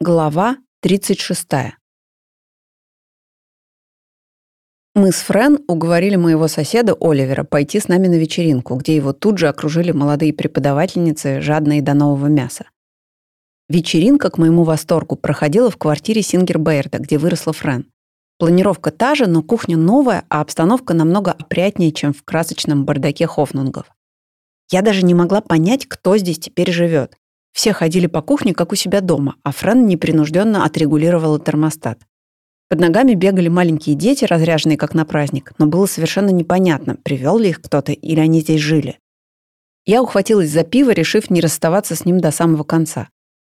Глава 36. Мы с Френ уговорили моего соседа Оливера пойти с нами на вечеринку, где его тут же окружили молодые преподавательницы, жадные до нового мяса. Вечеринка, к моему восторгу, проходила в квартире Сингер Бейерда, где выросла Френ. Планировка та же, но кухня новая, а обстановка намного опрятнее, чем в красочном бардаке Хофнунгов. Я даже не могла понять, кто здесь теперь живет. Все ходили по кухне, как у себя дома, а Френ непринужденно отрегулировала термостат. Под ногами бегали маленькие дети, разряженные как на праздник, но было совершенно непонятно, привел ли их кто-то или они здесь жили. Я ухватилась за пиво, решив не расставаться с ним до самого конца.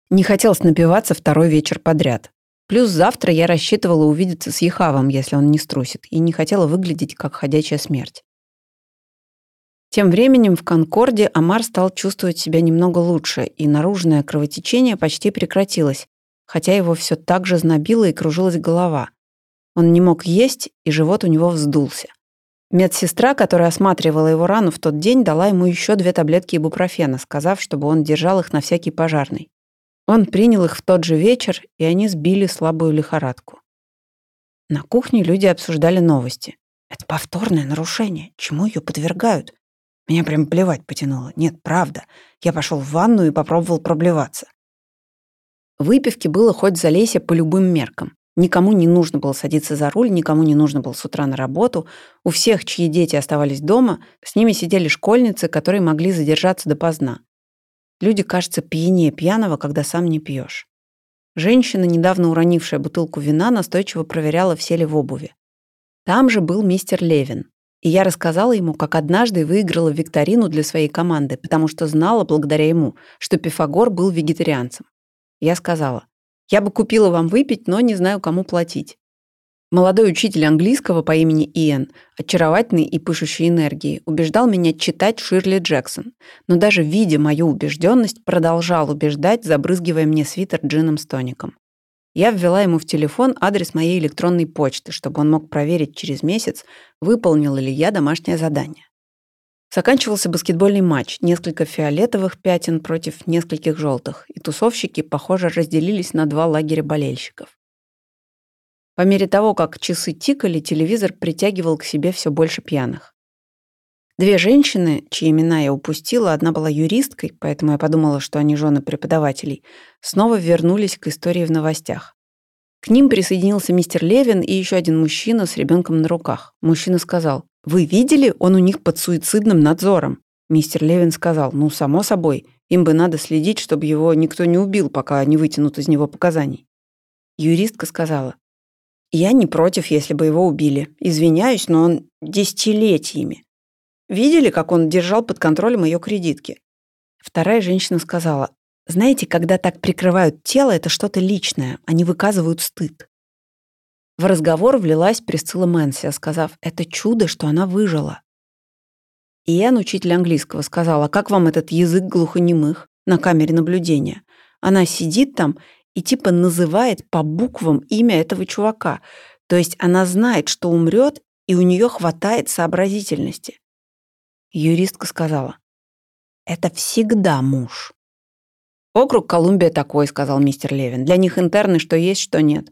Не хотелось напиваться второй вечер подряд. Плюс завтра я рассчитывала увидеться с Ехавом, если он не струсит, и не хотела выглядеть как ходячая смерть. Тем временем в Конкорде Амар стал чувствовать себя немного лучше, и наружное кровотечение почти прекратилось, хотя его все так же знобило и кружилась голова. Он не мог есть, и живот у него вздулся. Медсестра, которая осматривала его рану в тот день, дала ему еще две таблетки ибупрофена, сказав, чтобы он держал их на всякий пожарный. Он принял их в тот же вечер, и они сбили слабую лихорадку. На кухне люди обсуждали новости. Это повторное нарушение. Чему ее подвергают? Меня прям плевать потянуло. Нет, правда. Я пошел в ванну и попробовал проблеваться. Выпивки было хоть залейся по любым меркам. Никому не нужно было садиться за руль, никому не нужно было с утра на работу. У всех, чьи дети оставались дома, с ними сидели школьницы, которые могли задержаться допоздна. Люди, кажется, пьянее пьяного, когда сам не пьешь. Женщина, недавно уронившая бутылку вина, настойчиво проверяла, все ли в обуви. Там же был мистер Левин. И я рассказала ему, как однажды выиграла викторину для своей команды, потому что знала благодаря ему, что Пифагор был вегетарианцем. Я сказала, я бы купила вам выпить, но не знаю, кому платить. Молодой учитель английского по имени Иэн, очаровательный и пышущий энергией, убеждал меня читать Ширли Джексон, но даже видя мою убежденность, продолжал убеждать, забрызгивая мне свитер джином с тоником. Я ввела ему в телефон адрес моей электронной почты, чтобы он мог проверить через месяц, выполнила ли я домашнее задание. Заканчивался баскетбольный матч, несколько фиолетовых пятен против нескольких желтых, и тусовщики, похоже, разделились на два лагеря болельщиков. По мере того, как часы тикали, телевизор притягивал к себе все больше пьяных. Две женщины, чьи имена я упустила, одна была юристкой, поэтому я подумала, что они жены преподавателей, снова вернулись к истории в новостях. К ним присоединился мистер Левин и еще один мужчина с ребенком на руках. Мужчина сказал, «Вы видели? Он у них под суицидным надзором». Мистер Левин сказал, «Ну, само собой, им бы надо следить, чтобы его никто не убил, пока не вытянут из него показаний». Юристка сказала, «Я не против, если бы его убили. Извиняюсь, но он десятилетиями. Видели, как он держал под контролем ее кредитки? Вторая женщина сказала, знаете, когда так прикрывают тело, это что-то личное, они выказывают стыд. В разговор влилась Присцилла Мэнси, сказав, это чудо, что она выжила. Иэн, учитель английского, сказала, как вам этот язык глухонемых на камере наблюдения? Она сидит там и типа называет по буквам имя этого чувака. То есть она знает, что умрет, и у нее хватает сообразительности. Юристка сказала. «Это всегда муж». «Округ Колумбия такой», — сказал мистер Левин. «Для них интерны что есть, что нет».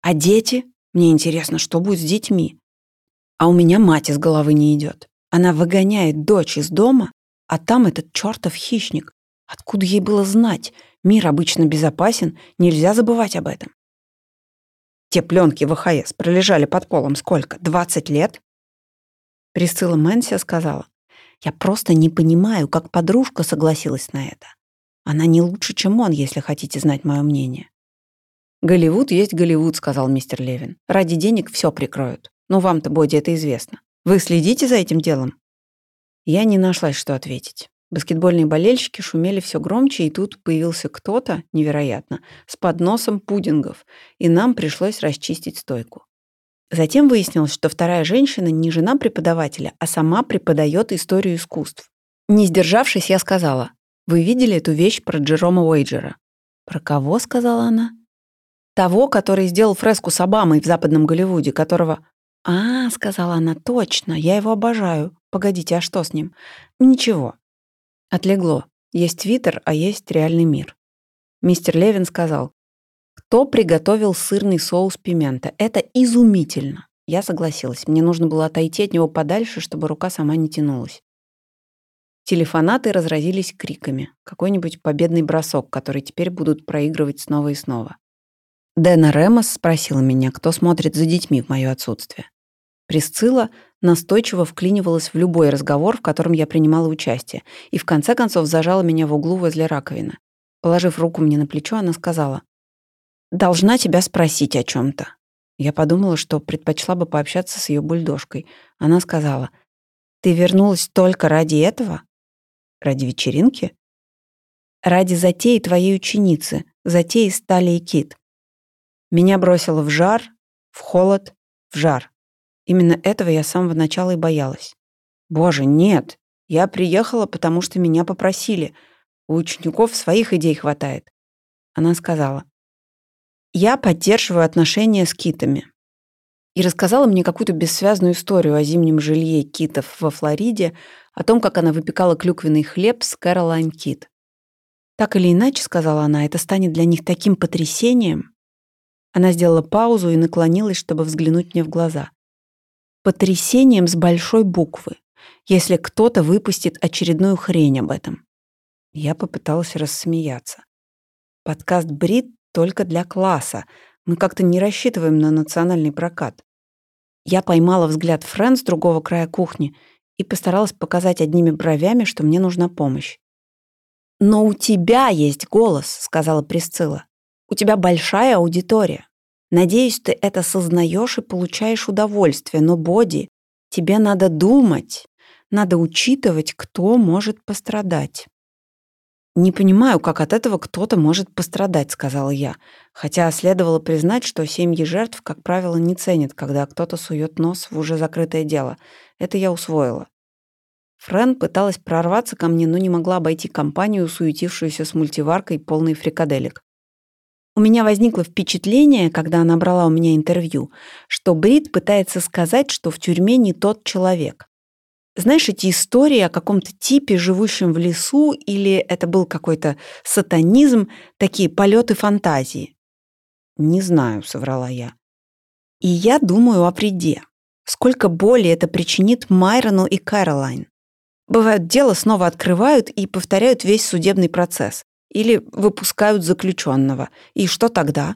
«А дети? Мне интересно, что будет с детьми?» «А у меня мать из головы не идет. Она выгоняет дочь из дома, а там этот чертов хищник. Откуда ей было знать? Мир обычно безопасен, нельзя забывать об этом». Те пленки ВХС пролежали под полом сколько? 20 лет? Присцилла Мэнсия сказала, я просто не понимаю, как подружка согласилась на это. Она не лучше, чем он, если хотите знать мое мнение. «Голливуд есть Голливуд», — сказал мистер Левин. «Ради денег все прикроют. Но вам-то, Боди, это известно. Вы следите за этим делом?» Я не нашлась, что ответить. Баскетбольные болельщики шумели все громче, и тут появился кто-то, невероятно, с подносом пудингов, и нам пришлось расчистить стойку. Затем выяснилось, что вторая женщина не жена преподавателя, а сама преподает историю искусств. Не сдержавшись, я сказала, «Вы видели эту вещь про Джерома Уэйджера?» «Про кого?» — сказала она. «Того, который сделал фреску с Обамой в Западном Голливуде, которого...» «А, — сказала она, — точно, я его обожаю. Погодите, а что с ним?» «Ничего». Отлегло. Есть Твиттер, а есть реальный мир. Мистер Левин сказал, Кто приготовил сырный соус пимента? Это изумительно. Я согласилась. Мне нужно было отойти от него подальше, чтобы рука сама не тянулась. Телефонаты разразились криками. Какой-нибудь победный бросок, который теперь будут проигрывать снова и снова. Дэна Ремос спросила меня, кто смотрит за детьми в мое отсутствие. Присцилла настойчиво вклинивалась в любой разговор, в котором я принимала участие, и в конце концов зажала меня в углу возле раковины. Положив руку мне на плечо, она сказала, «Должна тебя спросить о чем то Я подумала, что предпочла бы пообщаться с ее бульдожкой. Она сказала, «Ты вернулась только ради этого?» Ради вечеринки? Ради затеи твоей ученицы, затеи Стали и Кит. Меня бросило в жар, в холод, в жар. Именно этого я с самого начала и боялась. Боже, нет. Я приехала, потому что меня попросили. У учеников своих идей хватает. Она сказала. Я поддерживаю отношения с китами. И рассказала мне какую-то бессвязную историю о зимнем жилье китов во Флориде, о том, как она выпекала клюквенный хлеб с Кэролайн Кит. «Так или иначе», — сказала она, — «это станет для них таким потрясением». Она сделала паузу и наклонилась, чтобы взглянуть мне в глаза. «Потрясением с большой буквы, если кто-то выпустит очередную хрень об этом». Я попыталась рассмеяться. «Подкаст «Брит» только для класса. Мы как-то не рассчитываем на национальный прокат». Я поймала взгляд Фрэн с другого края кухни и постаралась показать одними бровями, что мне нужна помощь. «Но у тебя есть голос», — сказала Присцилла. «У тебя большая аудитория. Надеюсь, ты это сознаешь и получаешь удовольствие, но, Боди, тебе надо думать, надо учитывать, кто может пострадать». «Не понимаю, как от этого кто-то может пострадать», — сказала я, хотя следовало признать, что семьи жертв, как правило, не ценят, когда кто-то сует нос в уже закрытое дело. Это я усвоила. Френ пыталась прорваться ко мне, но не могла обойти компанию, суетившуюся с мультиваркой, полной фрикаделек. У меня возникло впечатление, когда она брала у меня интервью, что Брит пытается сказать, что в тюрьме не тот человек. Знаешь, эти истории о каком-то типе, живущем в лесу, или это был какой-то сатанизм, такие полеты фантазии? Не знаю, соврала я. И я думаю о вреде. Сколько боли это причинит Майрону и Кэролайн. Бывает, дело снова открывают и повторяют весь судебный процесс. Или выпускают заключенного. И что тогда?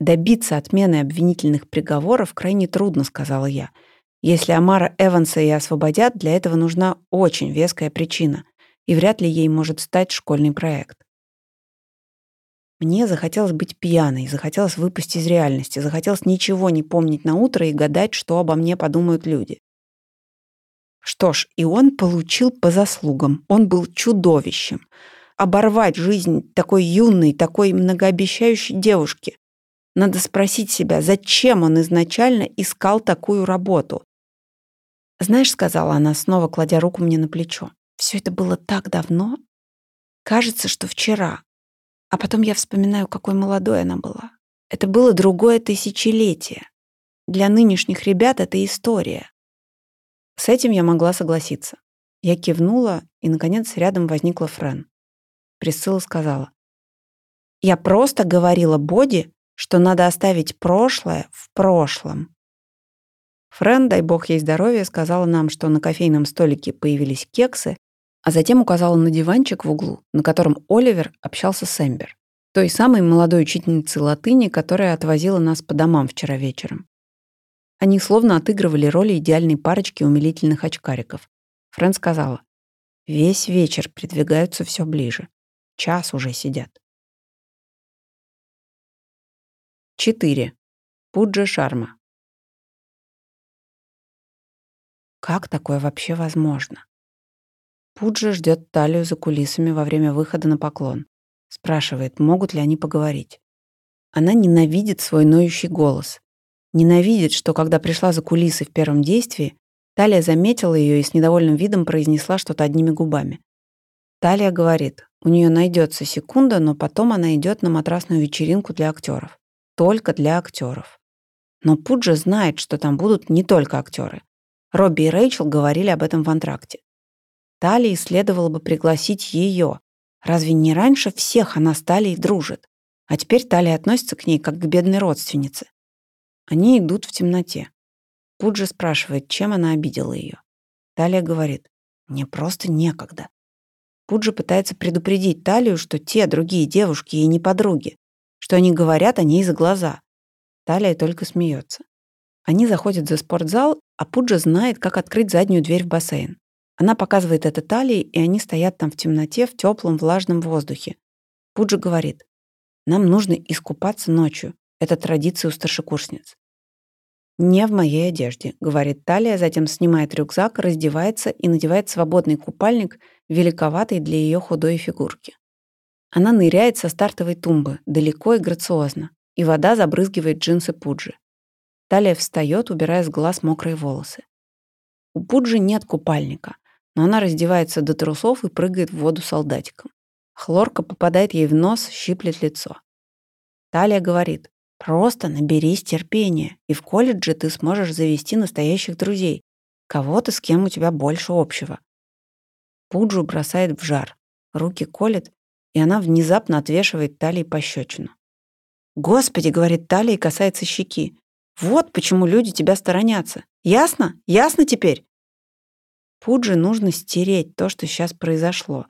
Добиться отмены обвинительных приговоров крайне трудно, сказала я. Если Амара Эванса и освободят, для этого нужна очень веская причина, и вряд ли ей может стать школьный проект. Мне захотелось быть пьяной, захотелось выпасть из реальности, захотелось ничего не помнить на утро и гадать, что обо мне подумают люди. Что ж, и он получил по заслугам. Он был чудовищем. Оборвать жизнь такой юной, такой многообещающей девушки. Надо спросить себя, зачем он изначально искал такую работу? «Знаешь», — сказала она, снова кладя руку мне на плечо, «все это было так давно. Кажется, что вчера. А потом я вспоминаю, какой молодой она была. Это было другое тысячелетие. Для нынешних ребят это история». С этим я могла согласиться. Я кивнула, и, наконец, рядом возникла Френ. Присцилла сказала. «Я просто говорила Боди, что надо оставить прошлое в прошлом. Френ, дай бог ей здоровья, сказала нам, что на кофейном столике появились кексы, а затем указала на диванчик в углу, на котором Оливер общался с Эмбер, той самой молодой учительницей латыни, которая отвозила нас по домам вчера вечером. Они словно отыгрывали роли идеальной парочки умилительных очкариков. Френ сказала, «Весь вечер придвигаются все ближе. Час уже сидят». 4. Пуджа Шарма. Как такое вообще возможно? Пуджа ждет Талию за кулисами во время выхода на поклон. Спрашивает, могут ли они поговорить. Она ненавидит свой ноющий голос. Ненавидит, что когда пришла за кулисы в первом действии, Талия заметила ее и с недовольным видом произнесла что-то одними губами. Талия говорит, у нее найдется секунда, но потом она идет на матрасную вечеринку для актеров. Только для актеров. Но Пуджа знает, что там будут не только актеры. Робби и Рэйчел говорили об этом в антракте. Талии следовало бы пригласить ее. Разве не раньше всех она с Талией дружит? А теперь Талия относится к ней как к бедной родственнице. Они идут в темноте. Пуджи спрашивает, чем она обидела ее. Талия говорит, мне просто некогда. Пуджи пытается предупредить Талию, что те другие девушки ей не подруги, что они говорят о ней за глаза. Талия только смеется. Они заходят за спортзал, а Пуджа знает, как открыть заднюю дверь в бассейн. Она показывает это Талии, и они стоят там в темноте, в теплом влажном воздухе. Пуджа говорит, нам нужно искупаться ночью. Это традиция у старшекурсниц. «Не в моей одежде», — говорит Талия, затем снимает рюкзак, раздевается и надевает свободный купальник, великоватый для ее худой фигурки. Она ныряет со стартовой тумбы, далеко и грациозно, и вода забрызгивает джинсы Пуджи. Талия встает, убирая с глаз мокрые волосы. У Пуджи нет купальника, но она раздевается до трусов и прыгает в воду солдатиком. Хлорка попадает ей в нос, щиплет лицо. Талия говорит, Просто наберись терпения, и в колледже ты сможешь завести настоящих друзей, кого-то, с кем у тебя больше общего. Пуджу бросает в жар, руки колет, и она внезапно отвешивает талии пощечину. «Господи!» — говорит талия и касается щеки. «Вот почему люди тебя сторонятся. Ясно? Ясно теперь?» Пудже нужно стереть то, что сейчас произошло.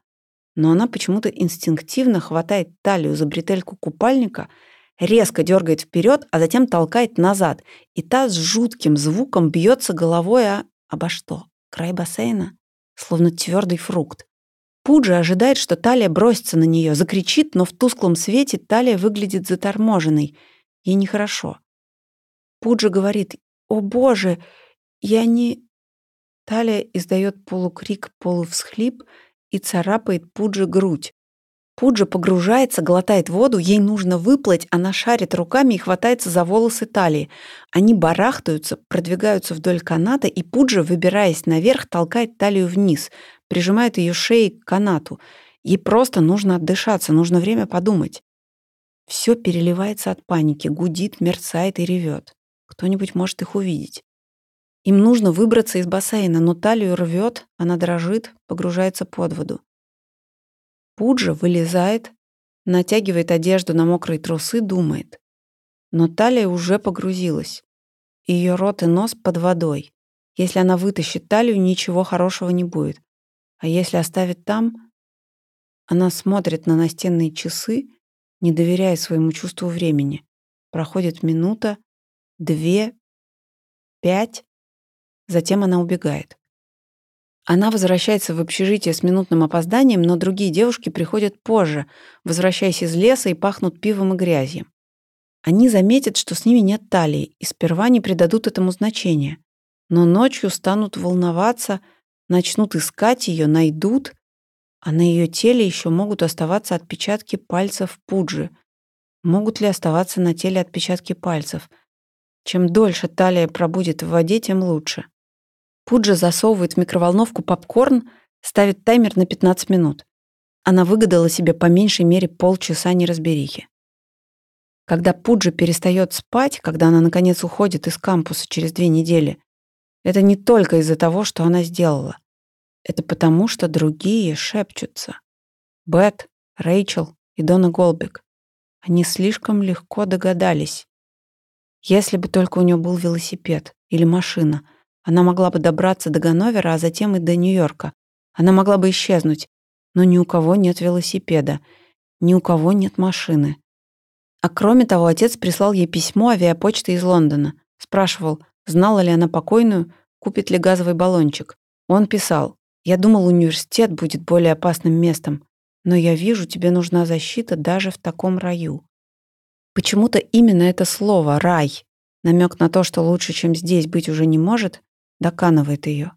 Но она почему-то инстинктивно хватает талию за бретельку купальника — резко дергает вперед, а затем толкает назад, и та с жутким звуком бьется головой о... обо что? Край бассейна? Словно твердый фрукт. Пуджа ожидает, что Талия бросится на нее, закричит, но в тусклом свете Талия выглядит заторможенной. Ей нехорошо. Пуджа говорит «О боже, я не...» Талия издает полукрик, полувсхлип и царапает Пуджи грудь. Пуджа погружается, глотает воду, ей нужно выплыть, она шарит руками и хватается за волосы талии. Они барахтаются, продвигаются вдоль каната, и Пуджа, выбираясь наверх, толкает талию вниз, прижимает ее шеей к канату. Ей просто нужно отдышаться, нужно время подумать. Все переливается от паники, гудит, мерцает и ревет. Кто-нибудь может их увидеть. Им нужно выбраться из бассейна, но талию рвет, она дрожит, погружается под воду. Пуджа вылезает, натягивает одежду на мокрые трусы, думает. Но талия уже погрузилась. Ее рот и нос под водой. Если она вытащит талию, ничего хорошего не будет. А если оставит там... Она смотрит на настенные часы, не доверяя своему чувству времени. Проходит минута, две, пять. Затем она убегает. Она возвращается в общежитие с минутным опозданием, но другие девушки приходят позже, возвращаясь из леса и пахнут пивом и грязью. Они заметят, что с ними нет талии, и сперва не придадут этому значения. Но ночью станут волноваться, начнут искать ее, найдут, а на ее теле еще могут оставаться отпечатки пальцев Пуджи. Могут ли оставаться на теле отпечатки пальцев? Чем дольше талия пробудет в воде, тем лучше. Пуджа засовывает в микроволновку попкорн, ставит таймер на 15 минут. Она выгадала себе по меньшей мере полчаса неразберихи. Когда Пуджа перестает спать, когда она наконец уходит из кампуса через две недели, это не только из-за того, что она сделала. Это потому, что другие шепчутся. Бет, Рэйчел и Дона Голбек. Они слишком легко догадались. Если бы только у нее был велосипед или машина — она могла бы добраться до Ганновера, а затем и до Нью-Йорка. Она могла бы исчезнуть. Но ни у кого нет велосипеда, ни у кого нет машины. А кроме того, отец прислал ей письмо авиапочты из Лондона. Спрашивал, знала ли она покойную, купит ли газовый баллончик. Он писал, «Я думал, университет будет более опасным местом, но я вижу, тебе нужна защита даже в таком раю». Почему-то именно это слово «рай», намек на то, что лучше, чем здесь, быть уже не может, доканывает ее.